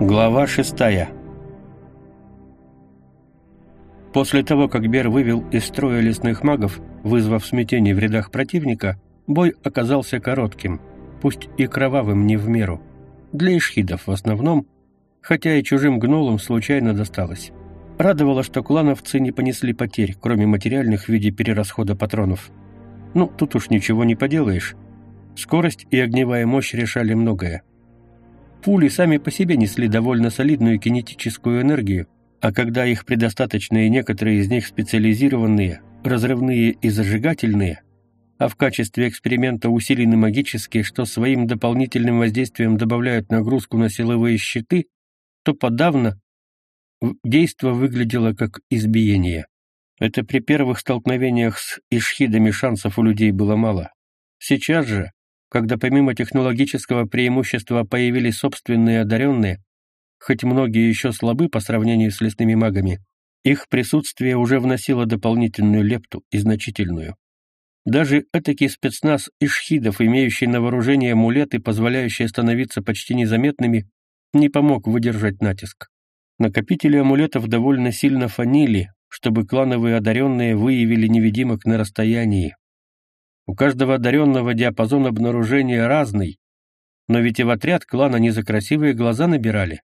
Глава шестая После того, как Бер вывел из строя лесных магов, вызвав смятение в рядах противника, бой оказался коротким, пусть и кровавым не в меру. Для ишхидов в основном, хотя и чужим гнолам случайно досталось. Радовало, что клановцы не понесли потерь, кроме материальных в виде перерасхода патронов. Ну, тут уж ничего не поделаешь. Скорость и огневая мощь решали многое. Пули сами по себе несли довольно солидную кинетическую энергию, а когда их предостаточно и некоторые из них специализированные, разрывные и зажигательные, а в качестве эксперимента усилены магические, что своим дополнительным воздействием добавляют нагрузку на силовые щиты, то подавно действо выглядело как избиение. Это при первых столкновениях с ишхидами шансов у людей было мало. Сейчас же, когда помимо технологического преимущества появились собственные одаренные, хоть многие еще слабы по сравнению с лесными магами, их присутствие уже вносило дополнительную лепту и значительную. Даже этакий спецназ ишхидов, имеющий на вооружении амулеты, позволяющие становиться почти незаметными, не помог выдержать натиск. Накопители амулетов довольно сильно фанили, чтобы клановые одаренные выявили невидимок на расстоянии, у каждого одаренного диапазон обнаружения разный, но ведь и в отряд клана не за красивые глаза набирали.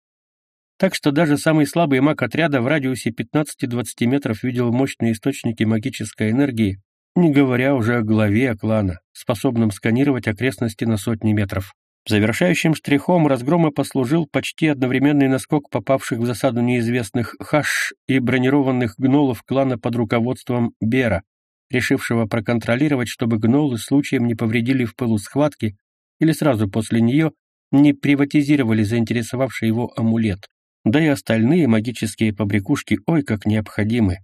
Так что даже самый слабый маг отряда в радиусе 15-20 метров видел мощные источники магической энергии, не говоря уже о главе клана, способном сканировать окрестности на сотни метров. Завершающим штрихом разгрома послужил почти одновременный наскок попавших в засаду неизвестных хаш и бронированных гнолов клана под руководством Бера, решившего проконтролировать, чтобы гнолы случаем не повредили в пылу схватки или сразу после нее не приватизировали заинтересовавший его амулет. Да и остальные магические побрякушки ой как необходимы.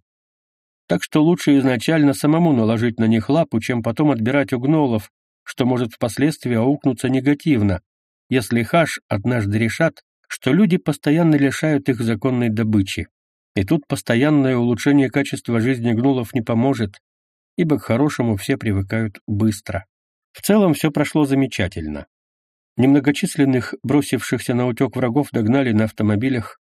Так что лучше изначально самому наложить на них лапу, чем потом отбирать у гнолов, что может впоследствии аукнуться негативно, если хаш однажды решат, что люди постоянно лишают их законной добычи. И тут постоянное улучшение качества жизни гнолов не поможет, ибо к хорошему все привыкают быстро. В целом все прошло замечательно. Немногочисленных, бросившихся на утек врагов догнали на автомобилях.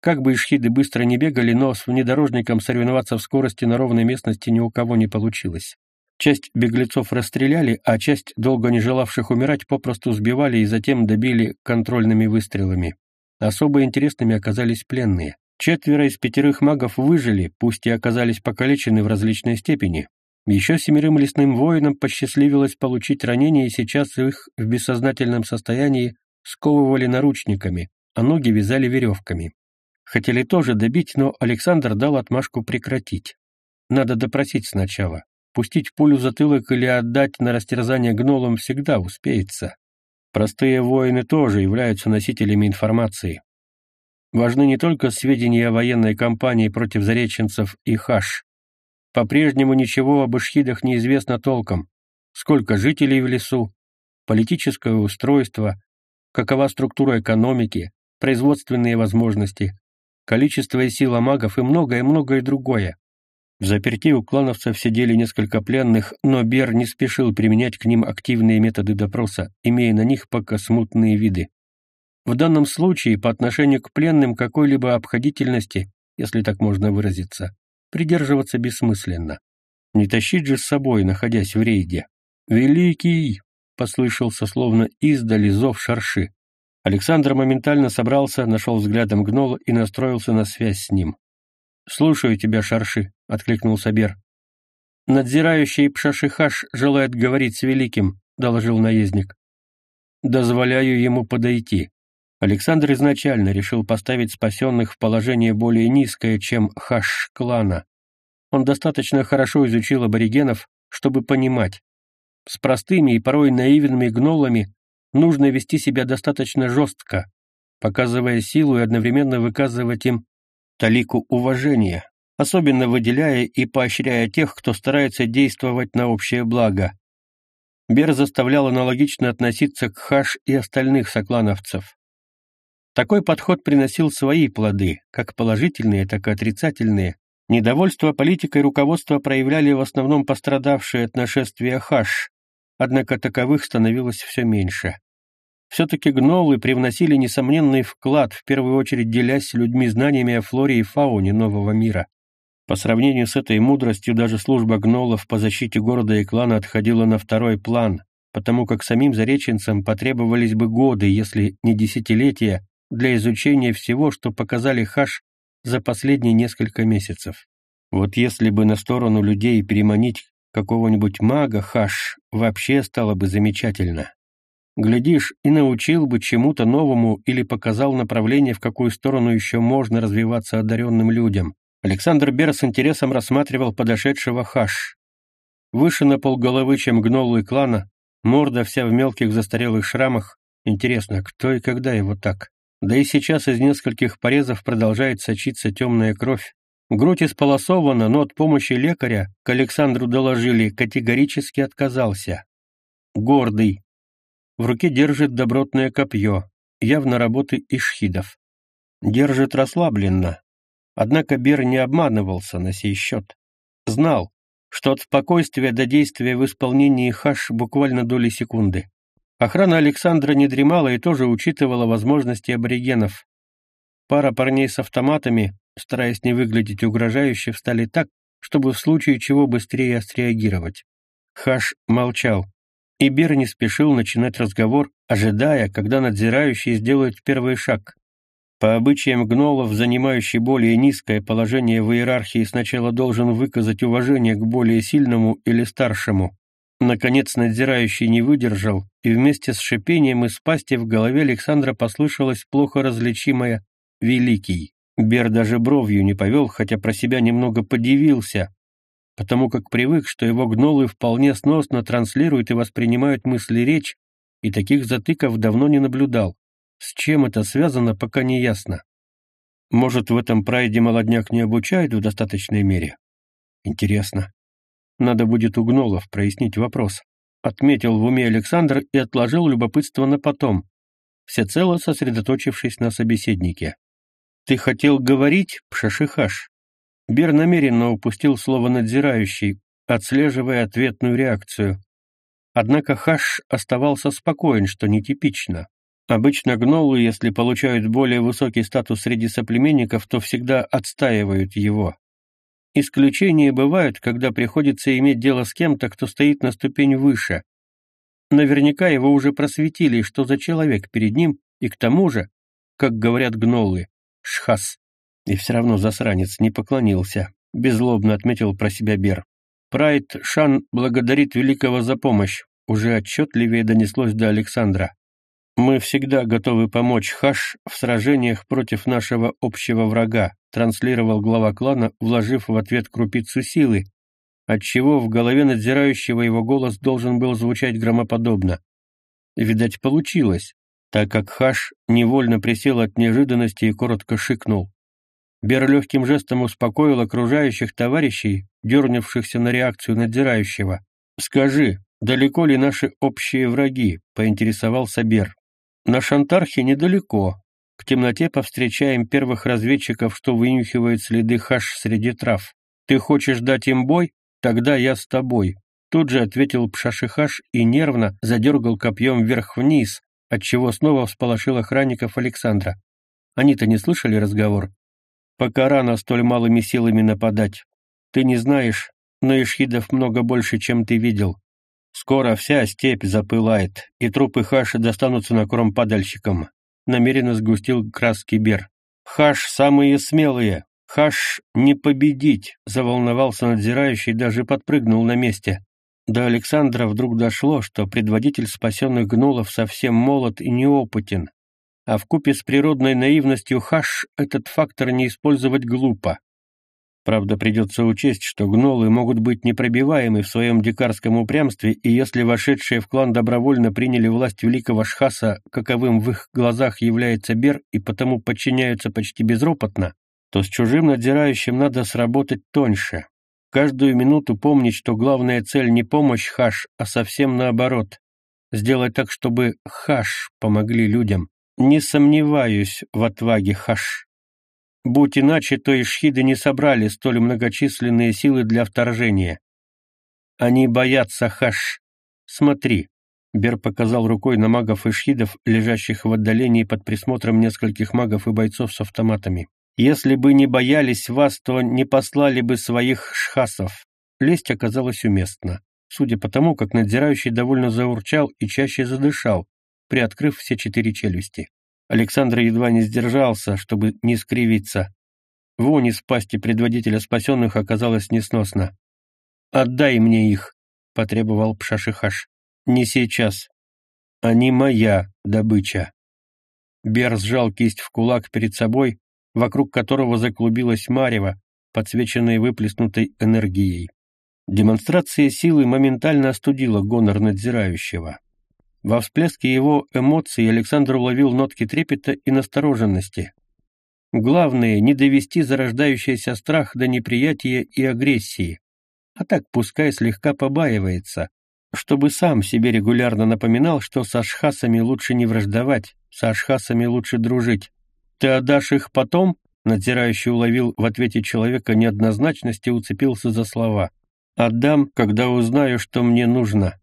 Как бы ишхиды быстро не бегали, но с внедорожником соревноваться в скорости на ровной местности ни у кого не получилось. Часть беглецов расстреляли, а часть, долго не желавших умирать, попросту сбивали и затем добили контрольными выстрелами. Особо интересными оказались пленные. Четверо из пятерых магов выжили, пусть и оказались покалечены в различной степени, еще семерым лесным воинам посчастливилось получить ранения, и сейчас их в бессознательном состоянии сковывали наручниками, а ноги вязали веревками. Хотели тоже добить, но Александр дал отмашку прекратить. Надо допросить сначала. Пустить пулю в затылок или отдать на растерзание гнолам всегда успеется. Простые воины тоже являются носителями информации. Важны не только сведения о военной кампании против зареченцев и хаш, по-прежнему ничего об ишхидах неизвестно толком. Сколько жителей в лесу, политическое устройство, какова структура экономики, производственные возможности, количество и сила магов и многое-многое другое. В заперти у клановцев сидели несколько пленных, но Бер не спешил применять к ним активные методы допроса, имея на них пока смутные виды. В данном случае по отношению к пленным какой-либо обходительности, если так можно выразиться, придерживаться бессмысленно. Не тащить же с собой, находясь в рейде. «Великий!» — послышался словно издали зов шарши. Александр моментально собрался, нашел взглядом гнола и настроился на связь с ним. «Слушаю тебя, шарши», — откликнулся Бер. «Надзирающий Пшашихаш желает говорить с Великим», — доложил наездник. «Дозволяю ему подойти». Александр изначально решил поставить спасенных в положение более низкое, чем хаш-клана. Он достаточно хорошо изучил аборигенов, чтобы понимать, с простыми и порой наивными гнолами нужно вести себя достаточно жестко, показывая силу и одновременно выказывать им талику уважения, особенно выделяя и поощряя тех, кто старается действовать на общее благо. Бер заставлял аналогично относиться к хаш и остальных соклановцев. Такой подход приносил свои плоды, как положительные, так и отрицательные. Недовольство политикой руководства проявляли в основном пострадавшие от нашествия хаш, однако таковых становилось все меньше. Все-таки гнолы привносили несомненный вклад, в первую очередь делясь людьми знаниями о флоре и фауне нового мира. По сравнению с этой мудростью даже служба гнолов по защите города и клана отходила на второй план, потому как самим зареченцам потребовались бы годы, если не десятилетия, для изучения всего, что показали Хаш за последние несколько месяцев. Вот если бы на сторону людей переманить какого-нибудь мага Хаш, вообще стало бы замечательно. Глядишь, и научил бы чему-то новому или показал направление, в какую сторону еще можно развиваться одаренным людям. Александр Бер с интересом рассматривал подошедшего Хаш. Выше на полголовы, чем гнолы клана, морда вся в мелких застарелых шрамах. Интересно, кто и когда его так? Да и сейчас из нескольких порезов продолжает сочиться темная кровь. Грудь исполосована, но от помощи лекаря, к Александру доложили, категорически отказался. Гордый, в руке держит добротное копье, явно работы ишхидов. Держит расслабленно. Однако Бер не обманывался на сей счет. Знал, что от спокойствия до действия в исполнении хаш буквально доли секунды. Охрана Александра не дремала и тоже учитывала возможности аборигенов. Пара парней с автоматами, стараясь не выглядеть угрожающе, встали так, чтобы в случае чего быстрее среагировать. Хаш молчал. И Бер не спешил начинать разговор, ожидая, когда надзирающий сделает первый шаг. По обычаям гнолов, занимающий более низкое положение в иерархии, сначала должен выказать уважение к более сильному или старшему. Наконец надзирающий не выдержал, и вместе с шипением из пасти в голове Александра послышалось плохо различимое «Великий». Бер даже бровью не повел, хотя про себя немного подивился, потому как привык, что его гнолы вполне сносно транслируют и воспринимают мысли речь, и таких затыков давно не наблюдал. С чем это связано, пока не ясно. Может, в этом прайде молодняк не обучают в достаточной мере? Интересно. Надо будет у гнолов прояснить вопрос. Отметил в уме Александр и отложил любопытство на потом, всецело сосредоточившись на собеседнике. «Ты хотел говорить, Пшашихаш?» Бер намеренно упустил слово «надзирающий», отслеживая ответную реакцию. Однако Хаш оставался спокоен, что нетипично. Обычно гнолы, если получают более высокий статус среди соплеменников, то всегда отстаивают его. Исключения бывают, когда приходится иметь дело с кем-то, кто стоит на ступень выше. Наверняка его уже просветили, что за человек перед ним, и к тому же, как говорят гнолы, шхас. И все равно засранец не поклонился, беззлобно отметил про себя Бер. Прайд Шан благодарит Великого за помощь, уже отчетливее донеслось до Александра. Мы всегда готовы помочь Хаш в сражениях против нашего общего врага, транслировал глава клана, вложив в ответ крупицу силы, отчего в голове надзирающего его голос должен был звучать громоподобно. Видать, получилось, так как Хаш невольно присел от неожиданности и коротко шикнул. Бер легким жестом успокоил окружающих товарищей, дернувшихся на реакцию надзирающего. «Скажи, далеко ли наши общие враги?» — поинтересовался Бер. «На Шантархе недалеко. К темноте повстречаем первых разведчиков, что вынюхивают следы хаш среди трав. Ты хочешь дать им бой? Тогда я с тобой». Тут же ответил Пшашихаш и нервно задергал копьем вверх-вниз, отчего снова всполошил охранников Александра. Они-то не слышали разговор, Пока рано столь малыми силами нападать. Ты не знаешь, но ишхидов много больше, чем ты видел. Скоро вся степь запылает, и трупы Хаши достанутся на корм падальщикам. Намеренно сгустил краски Бер. Хаш самые смелые. Хаш не победить, заволновался надзирающий, даже подпрыгнул на месте. До Александра вдруг дошло, что предводитель спасенных гнулов совсем молод и неопытен а в купе с природной наивностью Хаш этот фактор не использовать глупо. Правда, придется учесть, что гнолы могут быть непробиваемы в своем дикарском упрямстве, и если вошедшие в клан добровольно приняли власть великого Шхаса, каковым в их глазах является Бер, и потому подчиняются почти безропотно, то с чужим надзирающим надо сработать тоньше. Каждую минуту помнить, что главная цель не помощь Хаш, а совсем наоборот. Сделать так, чтобы Хаш помогли людям. Не сомневаюсь в отваге Хаш. Будь иначе, то ишхиды не собрали столь многочисленные силы для вторжения. Они боятся Хаш. Смотри, Бер показал рукой на магов и шхидов, лежащих в отдалении под присмотром нескольких магов и бойцов с автоматами. «Если бы не боялись вас, то не послали бы своих шхасов». Лесть оказалась уместна, судя по тому, как надзирающий довольно заурчал и чаще задышал, приоткрыв все четыре челюсти. Александр едва не сдержался, чтобы не скривиться. Вонь из пасти предводителя спасенных оказалась несносно. «Отдай мне их», — потребовал Пшашихаш. «Не сейчас. Они моя добыча». Бер сжал кисть в кулак перед собой, вокруг которого заклубилась марево, подсвеченная выплеснутой энергией. Демонстрация силы моментально остудила гонор надзирающего. Во всплеске его эмоций Александр уловил нотки трепета и настороженности. Главное — не довести зарождающийся страх до неприятия и агрессии, а так пускай слегка побаивается, чтобы сам себе регулярно напоминал, что с ашхасами лучше не враждовать, с ашхасами лучше дружить. «Ты отдашь их потом?» Надзирающий уловил в ответе человека неоднозначность и уцепился за слова. «Отдам, когда узнаю, что мне нужно».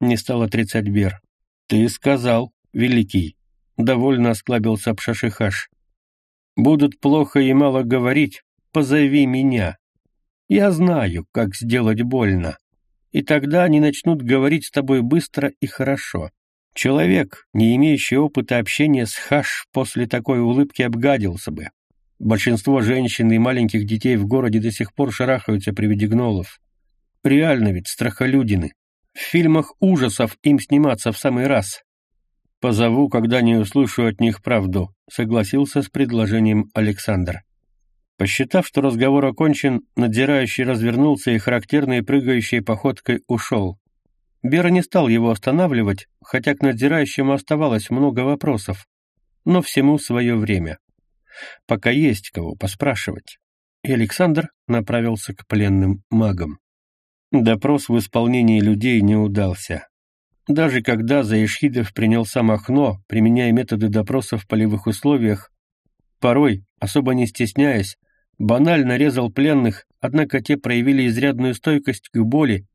Не стал отрицать Бер. «Ты сказал, великий». Довольно осклабился Пшашихаш. «Будут плохо и мало говорить, позови меня. Я знаю, как сделать больно. И тогда они начнут говорить с тобой быстро и хорошо. Человек, не имеющий опыта общения с хаш, после такой улыбки обгадился бы. Большинство женщин и маленьких детей в городе до сих пор шарахаются при виде гнолов. Реально ведь страхолюдины. В фильмах ужасов им сниматься в самый раз. «Позову, когда не услышу от них правду», — согласился с предложением Александр. Посчитав, что разговор окончен, надзирающий развернулся и характерной прыгающей походкой ушел. Бера не стал его останавливать, хотя к надзирающему оставалось много вопросов, но всему свое время. Пока есть кого поспрашивать. И Александр направился к пленным магам. Допрос в исполнении людей не удался. Даже когда Заишхидов принялся Махно, применяя методы допроса в полевых условиях, порой, особо не стесняясь, банально резал пленных, однако те проявили изрядную стойкость к боли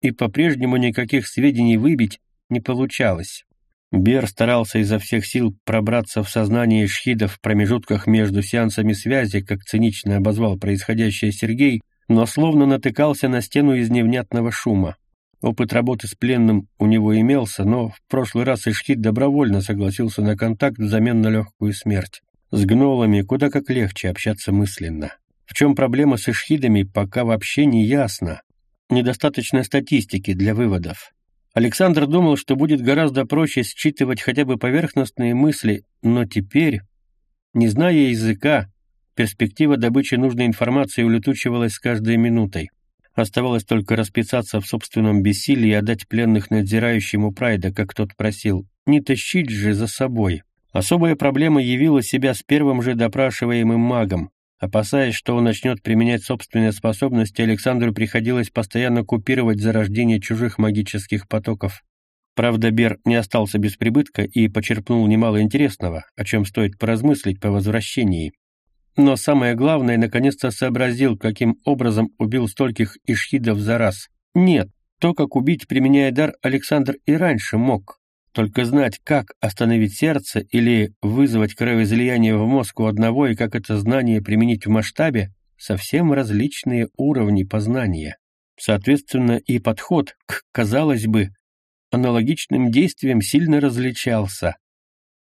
и по-прежнему никаких сведений выбить не получалось. Бер старался изо всех сил пробраться в сознание шхидов в промежутках между сеансами связи, как цинично обозвал происходящее Сергей, но словно натыкался на стену из невнятного шума. Опыт работы с пленным у него имелся, но в прошлый раз Ишхид добровольно согласился на контакт взамен на легкую смерть. С гнолами куда как легче общаться мысленно. В чем проблема с ишхидами, пока вообще не ясно недостаточно статистики для выводов. Александр думал, что будет гораздо проще считывать хотя бы поверхностные мысли, но теперь, не зная языка, перспектива добычи нужной информации улетучивалась с каждой минутой. Оставалось только расписаться в собственном бессилии и отдать пленных надзирающему Прайда, как тот просил. Не тащить же за собой. Особая проблема явила себя с первым же допрашиваемым магом. Опасаясь, что он начнет применять собственные способности, Александру приходилось постоянно купировать зарождение чужих магических потоков. Правда, Бер не остался без прибытка и почерпнул немало интересного, о чем стоит поразмыслить по возвращении. Но самое главное, наконец-то сообразил, каким образом убил стольких ишхидов за раз. Нет, то, как убить, применяя дар, Александр и раньше мог. Только знать, как остановить сердце или вызвать кровоизлияние в мозг у одного и как это знание применить в масштабе, совсем различные уровни познания. Соответственно, и подход к, казалось бы, аналогичным действиям сильно различался.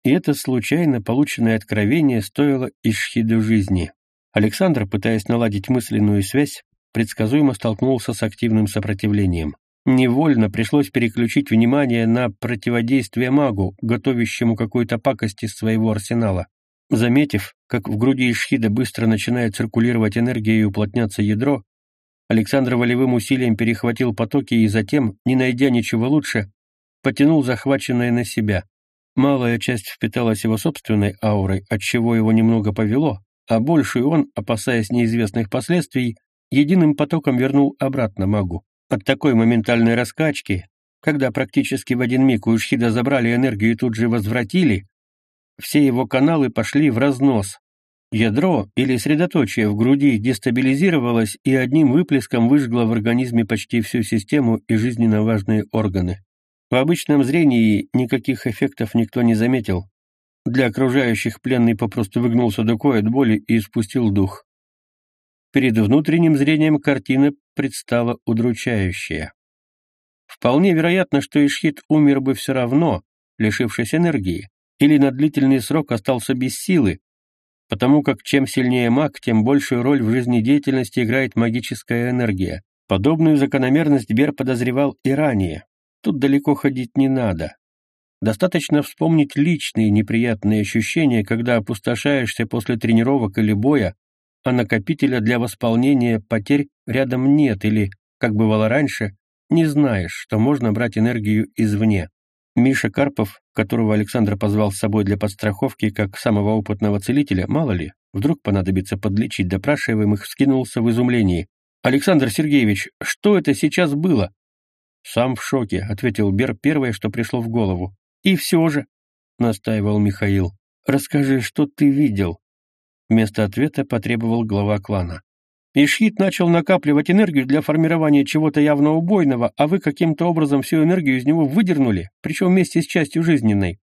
И это случайно полученное откровение стоило Ишхиду жизни. Александр, пытаясь наладить мысленную связь, предсказуемо столкнулся с активным сопротивлением. Невольно пришлось переключить внимание на противодействие магу, готовящему какую-то пакость из своего арсенала. Заметив, как в груди Ишхида быстро начинает циркулировать энергия и уплотняться ядро, Александр волевым усилием перехватил потоки и затем, не найдя ничего лучше, потянул захваченное на себя. Малая часть впиталась его собственной аурой, отчего его немного повело, а большую он, опасаясь неизвестных последствий, единым потоком вернул обратно магу. От такой моментальной раскачки, когда практически в один миг у Ушхида забрали энергию и тут же возвратили, все его каналы пошли в разнос. Ядро или средоточие в груди дестабилизировалось и одним выплеском выжгло в организме почти всю систему и жизненно важные органы. В обычном зрении никаких эффектов никто не заметил. Для окружающих пленный попросту выгнулся дукой от боли и испустил дух. Перед внутренним зрением картина предстала удручающая. Вполне вероятно, что Ишхит умер бы все равно, лишившись энергии, или на длительный срок остался без силы, потому как чем сильнее маг, тем большую роль в жизнедеятельности играет магическая энергия. Подобную закономерность Бер подозревал и ранее. Тут далеко ходить не надо. Достаточно вспомнить личные неприятные ощущения, когда опустошаешься после тренировок или боя, а накопителя для восполнения потерь рядом нет или, как бывало раньше, не знаешь, что можно брать энергию извне. Миша Карпов, которого Александр позвал с собой для подстраховки как самого опытного целителя, мало ли, вдруг понадобится подлечить допрашиваемых, вскинулся в изумлении. «Александр Сергеевич, что это сейчас было?» «Сам в шоке», — ответил Бер первое, что пришло в голову. «И все же», — настаивал Михаил, — «расскажи, что ты видел». Вместо ответа потребовал глава клана. Ишхит начал накапливать энергию для формирования чего-то явно убойного, а вы каким-то образом всю энергию из него выдернули, причем вместе с частью жизненной.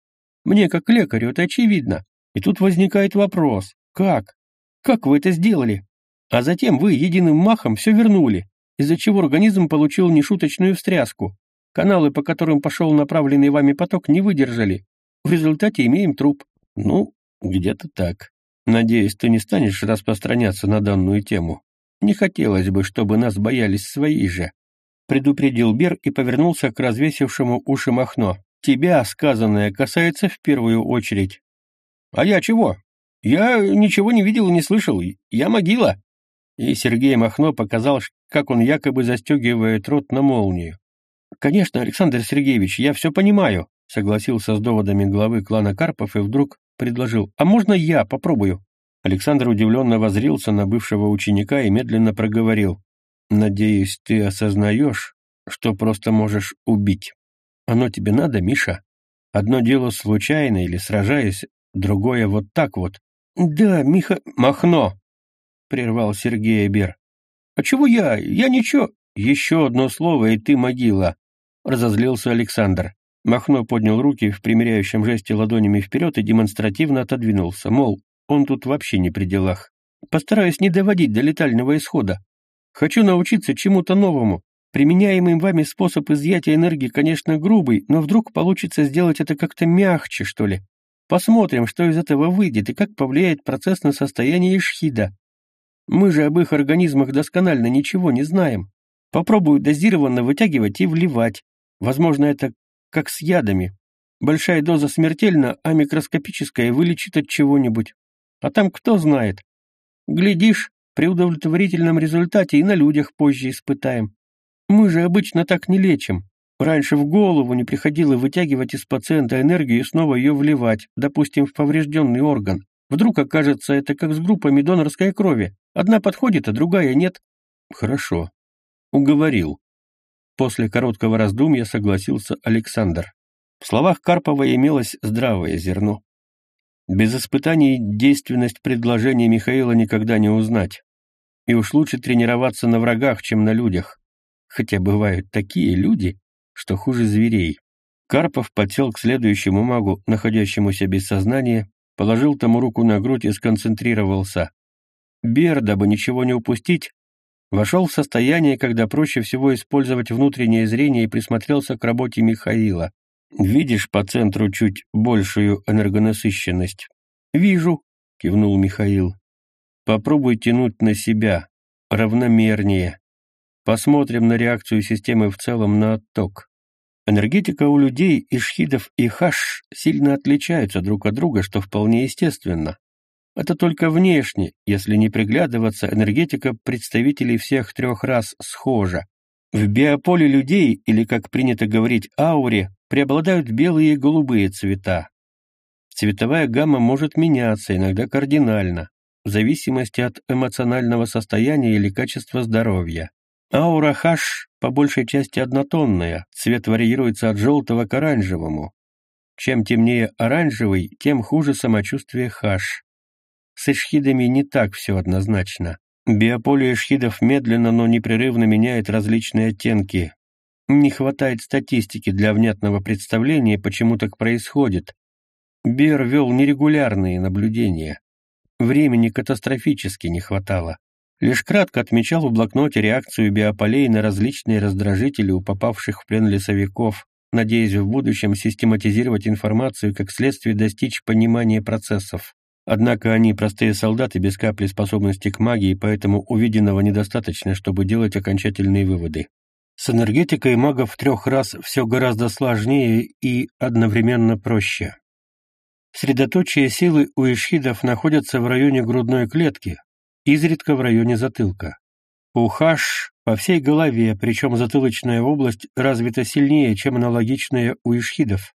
Мне, как лекарю, это очевидно. И тут возникает вопрос. Как? Как вы это сделали? А затем вы единым махом все вернули из-за чего организм получил нешуточную встряску. Каналы, по которым пошел направленный вами поток, не выдержали. В результате имеем труп. Ну, где-то так. Надеюсь, ты не станешь распространяться на данную тему. Не хотелось бы, чтобы нас боялись свои же. Предупредил Бер и повернулся к развесившему уши Махно. Тебя сказанное касается в первую очередь. А я чего? Я ничего не видел и не слышал. Я могила. И Сергей Махно показал, как он якобы застегивает рот на молнию. «Конечно, Александр Сергеевич, я все понимаю», — согласился с доводами главы клана Карпов и вдруг предложил. «А можно я попробую?» Александр удивленно возрился на бывшего ученика и медленно проговорил. «Надеюсь, ты осознаешь, что просто можешь убить. Оно тебе надо, Миша? Одно дело случайно или сражаясь, другое вот так вот». «Да, Миха...» «Махно!» — прервал Сергей Бер. «А чего я? Я ничего...» «Еще одно слово, и ты могила», — разозлился Александр. Махно поднял руки в примиряющем жесте ладонями вперед и демонстративно отодвинулся, мол, он тут вообще не при делах. «Постараюсь не доводить до летального исхода. Хочу научиться чему-то новому. Применяемый вами способ изъятия энергии, конечно, грубый, но вдруг получится сделать это как-то мягче, что ли. Посмотрим, что из этого выйдет и как повлияет процесс на состояние Ишхида. Мы же об их организмах досконально ничего не знаем. Попробую дозированно вытягивать и вливать. Возможно, это как с ядами. Большая доза смертельна, а микроскопическая вылечит от чего-нибудь. А там кто знает. Глядишь, при удовлетворительном результате и на людях позже испытаем. Мы же обычно так не лечим. Раньше в голову не приходило вытягивать из пациента энергию и снова ее вливать, допустим, в поврежденный орган. Вдруг окажется это как с группами донорской крови. Одна подходит, а другая нет. Хорошо. Уговорил. После короткого раздумья согласился Александр. В словах Карпова имелось здравое зерно. Без испытаний действенность предложения Михаила никогда не узнать. И уж лучше тренироваться на врагах, чем на людях. Хотя бывают такие люди, что хуже зверей. Карпов подсел к следующему магу, находящемуся без сознания, положил тому руку на грудь и сконцентрировался. Бер, дабы ничего не упустить, вошел в состояние, когда проще всего использовать внутреннее зрение и присмотрелся к работе Михаила. «Видишь по центру чуть большую энергонасыщенность?» «Вижу», — кивнул Михаил. «Попробуй тянуть на себя, равномернее. Посмотрим на реакцию системы в целом на отток. Энергетика у людей, ишхидов и хаш сильно отличаются друг от друга, что вполне естественно. Это только внешне, если не приглядываться, энергетика представителей всех трех рас схожа. В биополе людей, или, как принято говорить, ауре, преобладают белые и голубые цвета. Цветовая гамма может меняться, иногда кардинально, в зависимости от эмоционального состояния или качества здоровья. Аура хаш по большей части однотонная, цвет варьируется от желтого к оранжевому. Чем темнее оранжевый, тем хуже самочувствие хаш. С эшхидами не так все однозначно. Биополе эшхидов медленно, но непрерывно меняет различные оттенки. Не хватает статистики для внятного представления, почему так происходит. Бер вел нерегулярные наблюдения. Времени катастрофически не хватало. Лишь кратко отмечал в блокноте реакцию биополей на различные раздражители у попавших в плен лесовиков, надеясь в будущем систематизировать информацию как следствие достичь понимания процессов. Однако они простые солдаты без капли способности к магии, поэтому увиденного недостаточно, чтобы делать окончательные выводы. С энергетикой магов в трех раз все гораздо сложнее и одновременно проще. Средоточие силы у ишхидов находятся в районе грудной клетки, изредка в районе затылка. У хаш по всей голове, причем затылочная область развита сильнее, чем аналогичная у ишхидов.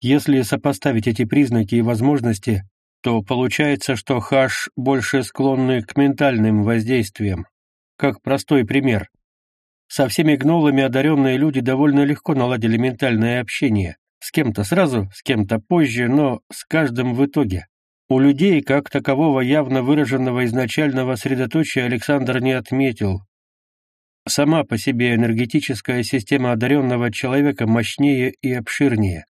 Если сопоставить эти признаки и возможности, то получается, что хаш больше склонны к ментальным воздействиям. Как простой пример. Со всеми гнолами одаренные люди довольно легко наладили ментальное общение. С кем-то сразу, с кем-то позже, но с каждым в итоге. У людей, как такового явно выраженного изначального средоточия, Александр не отметил. Сама по себе энергетическая система одаренного человека мощнее и обширнее.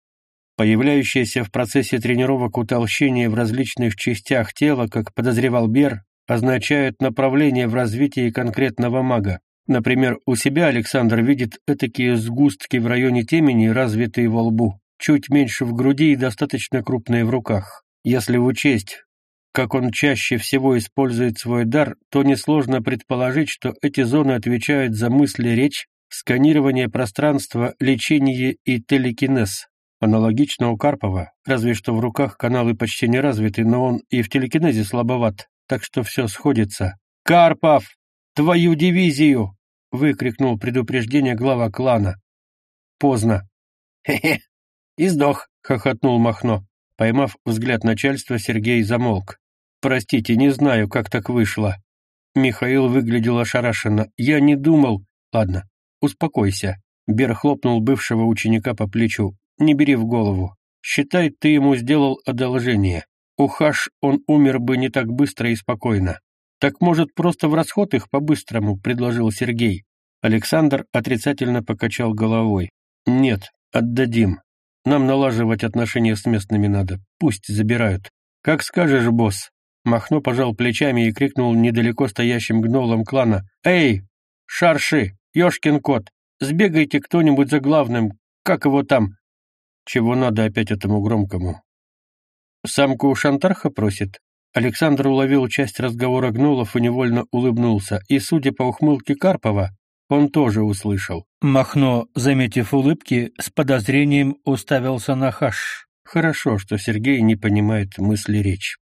Появляющееся в процессе тренировок утолщение в различных частях тела, как подозревал Бер, означает направление в развитии конкретного мага. Например, у себя Александр видит этакие сгустки в районе темени, развитые во лбу, чуть меньше в груди и достаточно крупные в руках. Если учесть, как он чаще всего использует свой дар, то несложно предположить, что эти зоны отвечают за мысли, речь, сканирование пространства, лечение и телекинез. Аналогично у Карпова, разве что в руках каналы почти не развиты, но он и в телекинезе слабоват, так что все сходится. «Карпов! Твою дивизию!» — выкрикнул предупреждение глава клана. Поздно. «Хе-хе! И сдох!» — хохотнул Махно. Поймав взгляд начальства, Сергей замолк. «Простите, не знаю, как так вышло». Михаил выглядел ошарашенно. «Я не думал...» «Ладно, успокойся». Бер хлопнул бывшего ученика по плечу. Не бери в голову. Считай, ты ему сделал одолжение. Ухаш он умер бы не так быстро и спокойно. Так, может, просто в расход их по-быстрому, предложил Сергей. Александр отрицательно покачал головой. Нет, отдадим. Нам налаживать отношения с местными надо. Пусть забирают. Как скажешь, босс. Махно пожал плечами и крикнул недалеко стоящим гнолам клана. «Эй, шарши, ёшкин кот, сбегайте кто-нибудь за главным, как его там, чего надо опять этому громкому? Самку Шантарха просит? Александр уловил часть разговора гнулов и невольно улыбнулся, и, судя по ухмылке Карпова, он тоже услышал. Махно, заметив улыбки, с подозрением уставился на Хаш. Хорошо, что Сергей не понимает мысли речь.